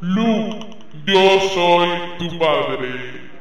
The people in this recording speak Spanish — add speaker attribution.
Speaker 1: Luke, yo soy tu padre.